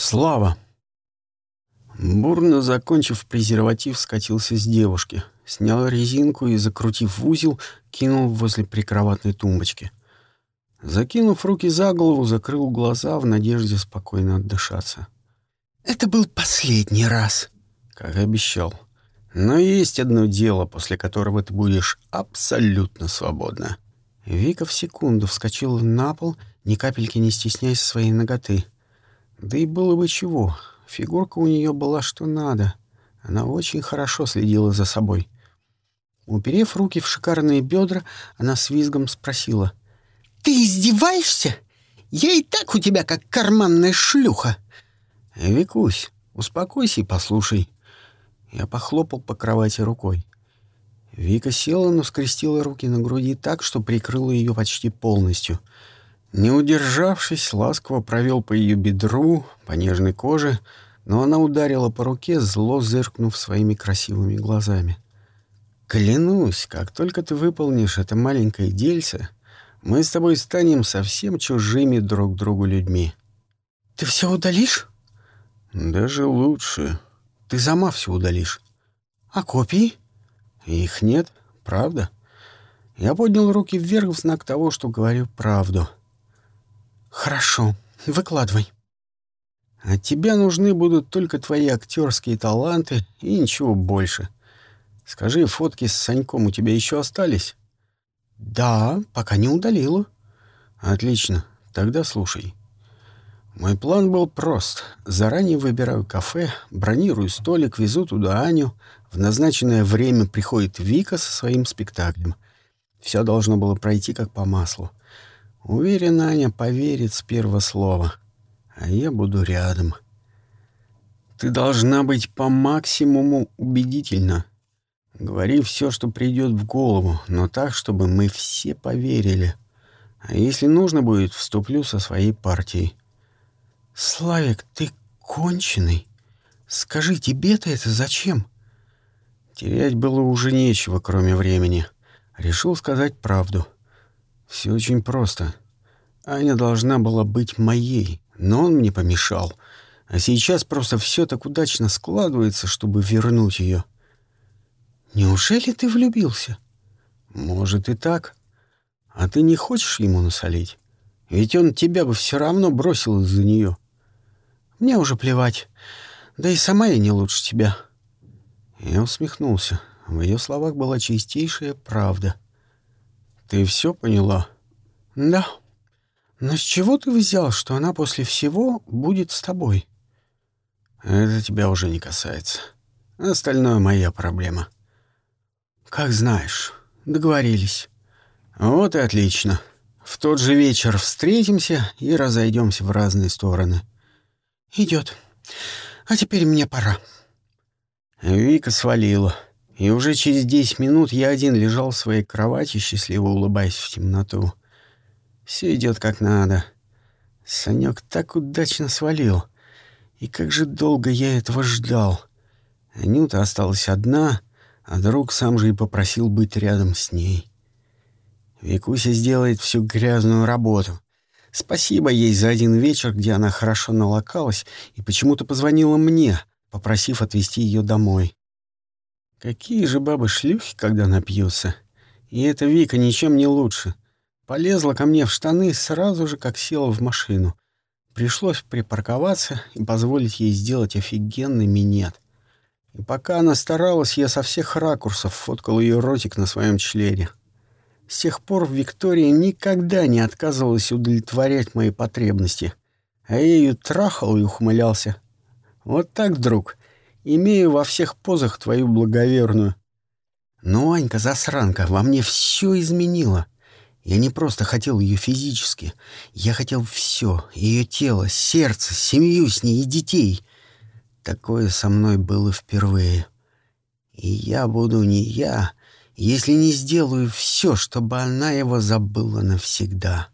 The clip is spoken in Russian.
Слава. Бурно закончив презерватив, скатился с девушки, снял резинку и, закрутив в узел, кинул возле прикроватной тумбочки. Закинув руки за голову, закрыл глаза в надежде спокойно отдышаться. «Это был последний раз», — как и обещал. «Но есть одно дело, после которого ты будешь абсолютно свободна». Вика в секунду вскочила на пол, ни капельки не стесняясь своей ноготы. Да и было бы чего. Фигурка у нее была что надо. Она очень хорошо следила за собой. Уперев руки в шикарные бедра, она с визгом спросила. «Ты издеваешься? Я и так у тебя как карманная шлюха!» «Викусь, успокойся и послушай». Я похлопал по кровати рукой. Вика села, но скрестила руки на груди так, что прикрыла ее почти полностью — не удержавшись, ласково провел по ее бедру, по нежной коже, но она ударила по руке, зло зыркнув своими красивыми глазами. «Клянусь, как только ты выполнишь это маленькое дельце, мы с тобой станем совсем чужими друг другу людьми». «Ты все удалишь?» «Даже лучше. Ты сама все удалишь». «А копии?» «Их нет, правда?» Я поднял руки вверх в знак того, что говорю правду. «Хорошо, выкладывай». «От тебя нужны будут только твои актерские таланты и ничего больше. Скажи, фотки с Саньком у тебя еще остались?» «Да, пока не удалила». «Отлично, тогда слушай». Мой план был прост. Заранее выбираю кафе, бронирую столик, везу туда Аню. В назначенное время приходит Вика со своим спектаклем. Все должно было пройти как по маслу. Уверен, Аня поверит с первого слова, а я буду рядом. Ты должна быть по максимуму убедительна. Говори все, что придет в голову, но так, чтобы мы все поверили. А если нужно будет, вступлю со своей партией. Славик, ты конченый. Скажи, тебе-то это зачем? Терять было уже нечего, кроме времени. Решил сказать правду. — все очень просто. Аня должна была быть моей, но он мне помешал. А сейчас просто все так удачно складывается, чтобы вернуть ее. Неужели ты влюбился? Может и так. А ты не хочешь ему насолить? Ведь он тебя бы все равно бросил из-за нее. Мне уже плевать. Да и сама я не лучше тебя. Я усмехнулся. В ее словах была чистейшая правда — ты все поняла? Да. Но с чего ты взял, что она после всего будет с тобой? Это тебя уже не касается. Остальное моя проблема. Как знаешь. Договорились. Вот и отлично. В тот же вечер встретимся и разойдемся в разные стороны. Идет. А теперь мне пора. Вика свалила. И уже через десять минут я один лежал в своей кровати, счастливо улыбаясь в темноту. Все идет как надо. Санек так удачно свалил. И как же долго я этого ждал. Анюта осталась одна, а друг сам же и попросил быть рядом с ней. Викуся сделает всю грязную работу. Спасибо ей за один вечер, где она хорошо налокалась и почему-то позвонила мне, попросив отвезти ее домой. Какие же бабы шлюхи, когда напьются. И эта Вика ничем не лучше. Полезла ко мне в штаны сразу же, как села в машину. Пришлось припарковаться и позволить ей сделать офигенный минет. И пока она старалась, я со всех ракурсов фоткал ее ротик на своем члене. С тех пор Виктория никогда не отказывалась удовлетворять мои потребности. А я ее трахал и ухмылялся. Вот так, друг, Имею во всех позах твою благоверную. Но Анька-засранка во мне все изменила. Я не просто хотел ее физически. Я хотел все. Ее тело, сердце, семью с ней и детей. Такое со мной было впервые. И я буду не я, если не сделаю все, чтобы она его забыла навсегда».